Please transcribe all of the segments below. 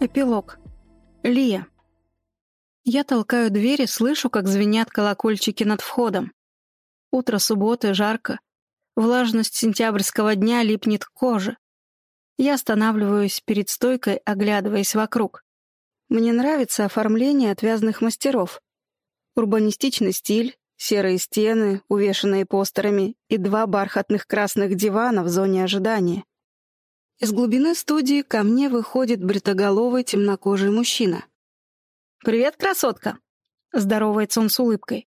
Эпилог. Лия. Я толкаю дверь и слышу, как звенят колокольчики над входом. Утро субботы, жарко. Влажность сентябрьского дня липнет к коже. Я останавливаюсь перед стойкой, оглядываясь вокруг. Мне нравится оформление отвязных мастеров. Урбанистичный стиль, серые стены, увешанные постерами, и два бархатных красных дивана в зоне ожидания. Из глубины студии ко мне выходит бритоголовый темнокожий мужчина. «Привет, красотка!» — здоровается он с улыбкой.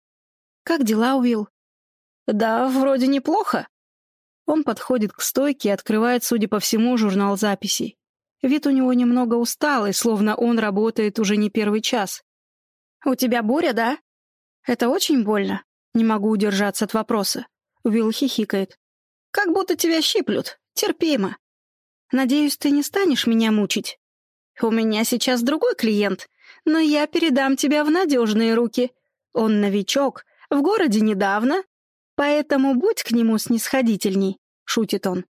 «Как дела, Уилл?» «Да, вроде неплохо». Он подходит к стойке и открывает, судя по всему, журнал записей. Вид у него немного усталый, словно он работает уже не первый час. «У тебя буря, да?» «Это очень больно?» Не могу удержаться от вопроса. Уилл хихикает. «Как будто тебя щиплют. Терпимо. Надеюсь, ты не станешь меня мучить. У меня сейчас другой клиент, но я передам тебя в надежные руки. Он новичок, в городе недавно, поэтому будь к нему снисходительней», — шутит он.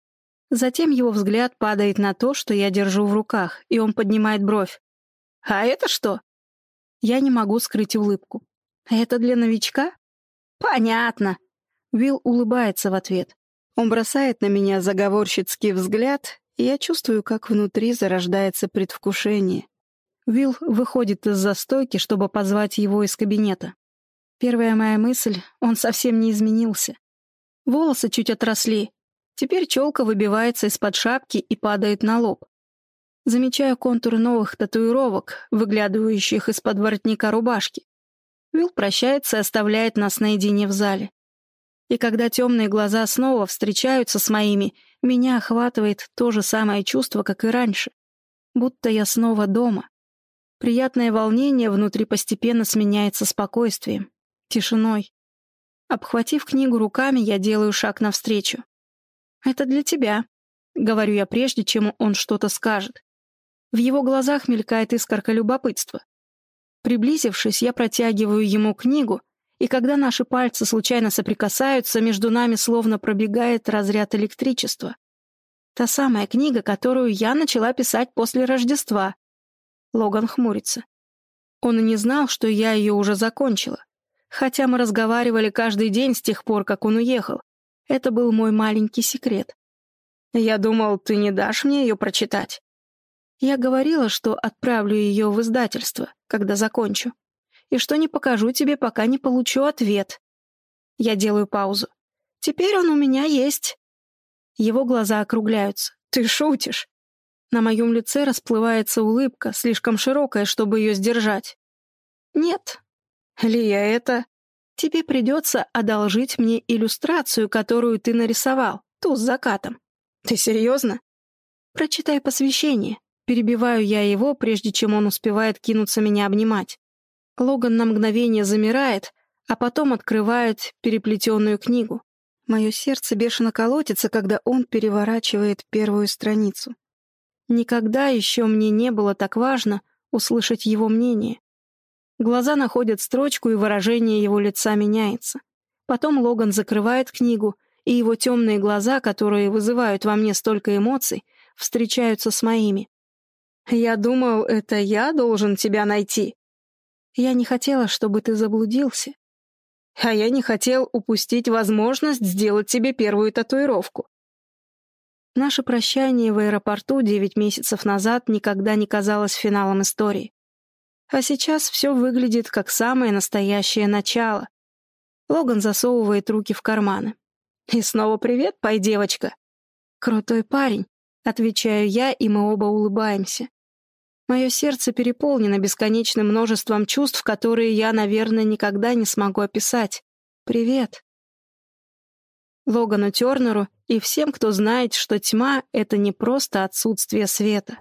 Затем его взгляд падает на то, что я держу в руках, и он поднимает бровь. «А это что?» Я не могу скрыть улыбку. «Это для новичка?» «Понятно». Уилл улыбается в ответ. Он бросает на меня заговорщицкий взгляд и я чувствую, как внутри зарождается предвкушение. Уилл выходит из застойки, чтобы позвать его из кабинета. Первая моя мысль — он совсем не изменился. Волосы чуть отросли. Теперь челка выбивается из-под шапки и падает на лоб. Замечаю контур новых татуировок, выглядывающих из-под воротника рубашки. Уилл прощается и оставляет нас наедине в зале. И когда темные глаза снова встречаются с моими, меня охватывает то же самое чувство, как и раньше. Будто я снова дома. Приятное волнение внутри постепенно сменяется спокойствием, тишиной. Обхватив книгу руками, я делаю шаг навстречу. «Это для тебя», — говорю я прежде, чем он что-то скажет. В его глазах мелькает искорка любопытства. Приблизившись, я протягиваю ему книгу, и когда наши пальцы случайно соприкасаются, между нами словно пробегает разряд электричества. Та самая книга, которую я начала писать после Рождества. Логан хмурится. Он и не знал, что я ее уже закончила. Хотя мы разговаривали каждый день с тех пор, как он уехал. Это был мой маленький секрет. Я думал, ты не дашь мне ее прочитать. Я говорила, что отправлю ее в издательство, когда закончу и что не покажу тебе, пока не получу ответ. Я делаю паузу. Теперь он у меня есть. Его глаза округляются. Ты шутишь? На моем лице расплывается улыбка, слишком широкая, чтобы ее сдержать. Нет. Лия, это... Тебе придется одолжить мне иллюстрацию, которую ты нарисовал, ту с закатом. Ты серьезно? Прочитай посвящение. Перебиваю я его, прежде чем он успевает кинуться меня обнимать. Логан на мгновение замирает, а потом открывает переплетенную книгу. Мое сердце бешено колотится, когда он переворачивает первую страницу. Никогда еще мне не было так важно услышать его мнение. Глаза находят строчку, и выражение его лица меняется. Потом Логан закрывает книгу, и его темные глаза, которые вызывают во мне столько эмоций, встречаются с моими. «Я думал, это я должен тебя найти», я не хотела, чтобы ты заблудился. А я не хотел упустить возможность сделать тебе первую татуировку. Наше прощание в аэропорту девять месяцев назад никогда не казалось финалом истории. А сейчас все выглядит как самое настоящее начало. Логан засовывает руки в карманы. «И снова привет, пой, девочка!» «Крутой парень», — отвечаю я, и мы оба улыбаемся. Мое сердце переполнено бесконечным множеством чувств, которые я, наверное, никогда не смогу описать. Привет. Логану Тернеру и всем, кто знает, что тьма — это не просто отсутствие света.